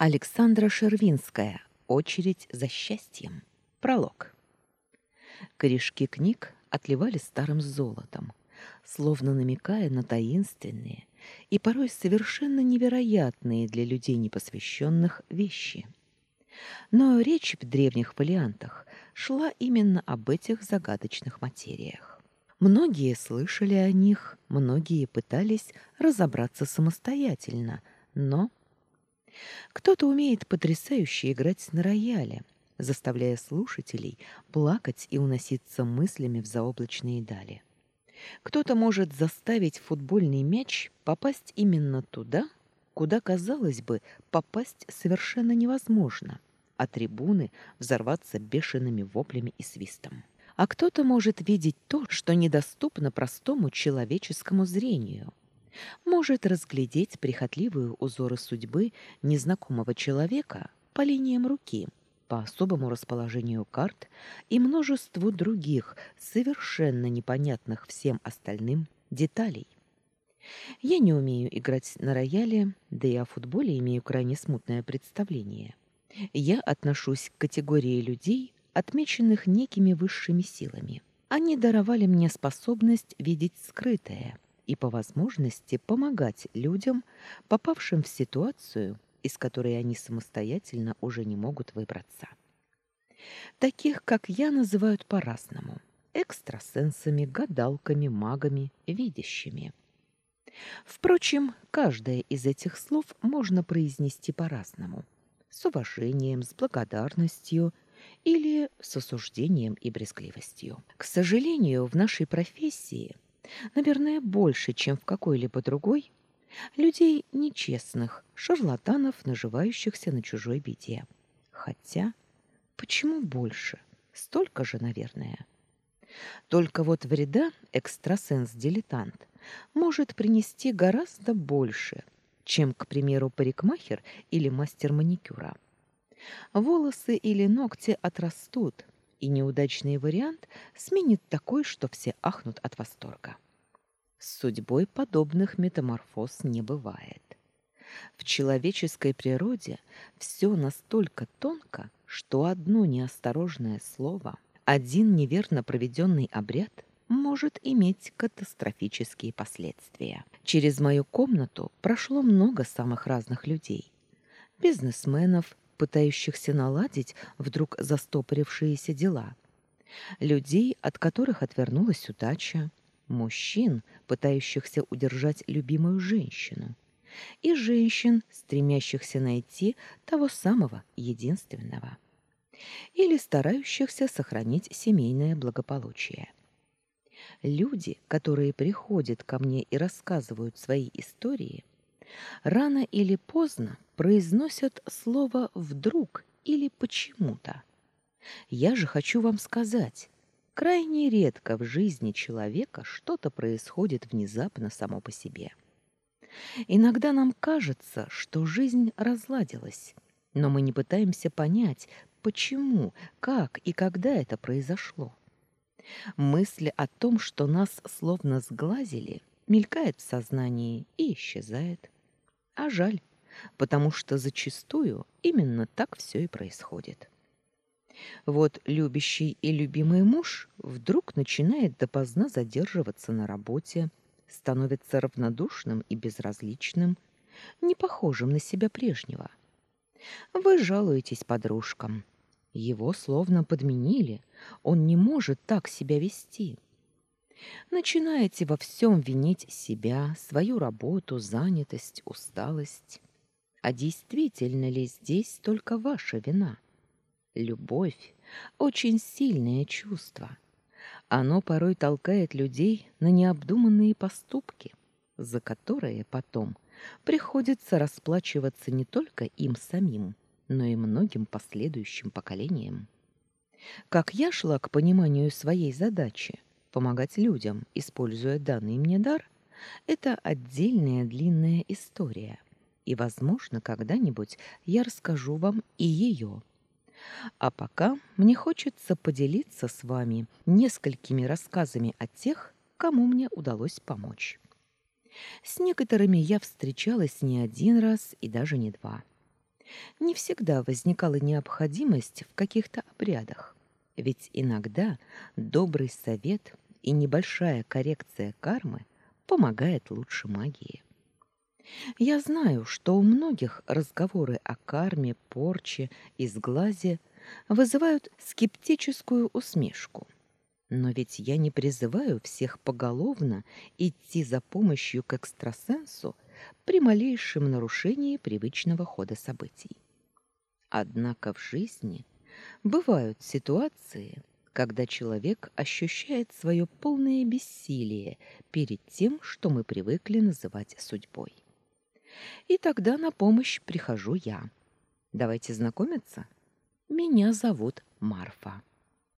Александра Шервинская. Очередь за счастьем. Пролог. Корешки книг отливали старым золотом, словно намекая на таинственные и порой совершенно невероятные для людей непосвященных вещи. Но речь в древних фолиантах шла именно об этих загадочных материях. Многие слышали о них, многие пытались разобраться самостоятельно, но кто-то умеет потрясающе играть на рояле, заставляя слушателей плакать и уноситься мыслями в заоблачные дали. Кто-то может заставить футбольный мяч попасть именно туда, куда, казалось бы, попасть совершенно невозможно, а трибуны взорваться бешеными воплями и свистом. А кто-то может видеть то, что недоступно простому человеческому зрению, может разглядеть прихотливые узоры судьбы незнакомого человека по линиям руки, по особому расположению карт и множеству других, совершенно непонятных всем остальным деталей. Я не умею играть на рояле, да и о футболе имею крайне смутное представление. Я отношусь к категории людей, отмеченных некими высшими силами. Они даровали мне способность видеть скрытое – и по возможности помогать людям, попавшим в ситуацию, из которой они самостоятельно уже не могут выбраться. Таких, как я, называют по-разному: экстрасенсами, гадалками, магами, видящими. Впрочем, каждое из этих слов можно произнести по-разному: с уважением, с благодарностью или с осуждением и брезгливостью. К сожалению, в нашей профессии наверное, больше, чем в какой-либо другой, людей нечестных, шарлатанов, наживающихся на чужой беде. Хотя, почему больше? Столько же, наверное. Только вот вреда экстрасенс-дилетант может принести гораздо больше, чем, к примеру, парикмахер или мастер маникюра. Волосы или ногти отрастут, и неудачный вариант сменит такой, что все ахнут от восторга. С судьбой подобных метаморфоз не бывает. В человеческой природе все настолько тонко, что одно неосторожное слово, один неверно проведенный обряд может иметь катастрофические последствия. Через мою комнату прошло много самых разных людей. Бизнесменов, пытающихся наладить вдруг застопорившиеся дела. Людей, от которых отвернулась удача, мужчин, пытающихся удержать любимую женщину, и женщин, стремящихся найти того самого единственного, или старающихся сохранить семейное благополучие. Люди, которые приходят ко мне и рассказывают свои истории, рано или поздно произносят слово «вдруг» или «почему-то». Я же хочу вам сказать, крайне редко в жизни человека что-то происходит внезапно само по себе. Иногда нам кажется, что жизнь разладилась, но мы не пытаемся понять, почему, как и когда это произошло. Мысль о том, что нас словно сглазили, мелькает в сознании и исчезает. А жаль, потому что зачастую именно так все и происходит. Вот любящий и любимый муж вдруг начинает допоздна задерживаться на работе, становится равнодушным и безразличным, не похожим на себя прежнего. Вы жалуетесь подружкам. Его словно подменили, он не может так себя вести. Начинаете во всем винить себя, свою работу, занятость, усталость. А действительно ли здесь только ваша вина? Любовь — очень сильное чувство. Оно порой толкает людей на необдуманные поступки, за которые потом приходится расплачиваться не только им самим, но и многим последующим поколениям. Как я шла к пониманию своей задачи — помогать людям, используя данный мне дар, это отдельная длинная история. И, возможно, когда-нибудь я расскажу вам и ее. А пока мне хочется поделиться с вами несколькими рассказами о тех, кому мне удалось помочь. С некоторыми я встречалась не один раз и даже не два. Не всегда возникала необходимость в каких-то обрядах, ведь иногда добрый совет и небольшая коррекция кармы помогает лучше магии. Я знаю, что у многих разговоры о карме, порче и сглазе вызывают скептическую усмешку. Но ведь я не призываю всех поголовно идти за помощью к экстрасенсу при малейшем нарушении привычного хода событий. Однако в жизни бывают ситуации, когда человек ощущает свое полное бессилие перед тем, что мы привыкли называть судьбой. И тогда на помощь прихожу я. Давайте знакомиться. Меня зовут Марфа.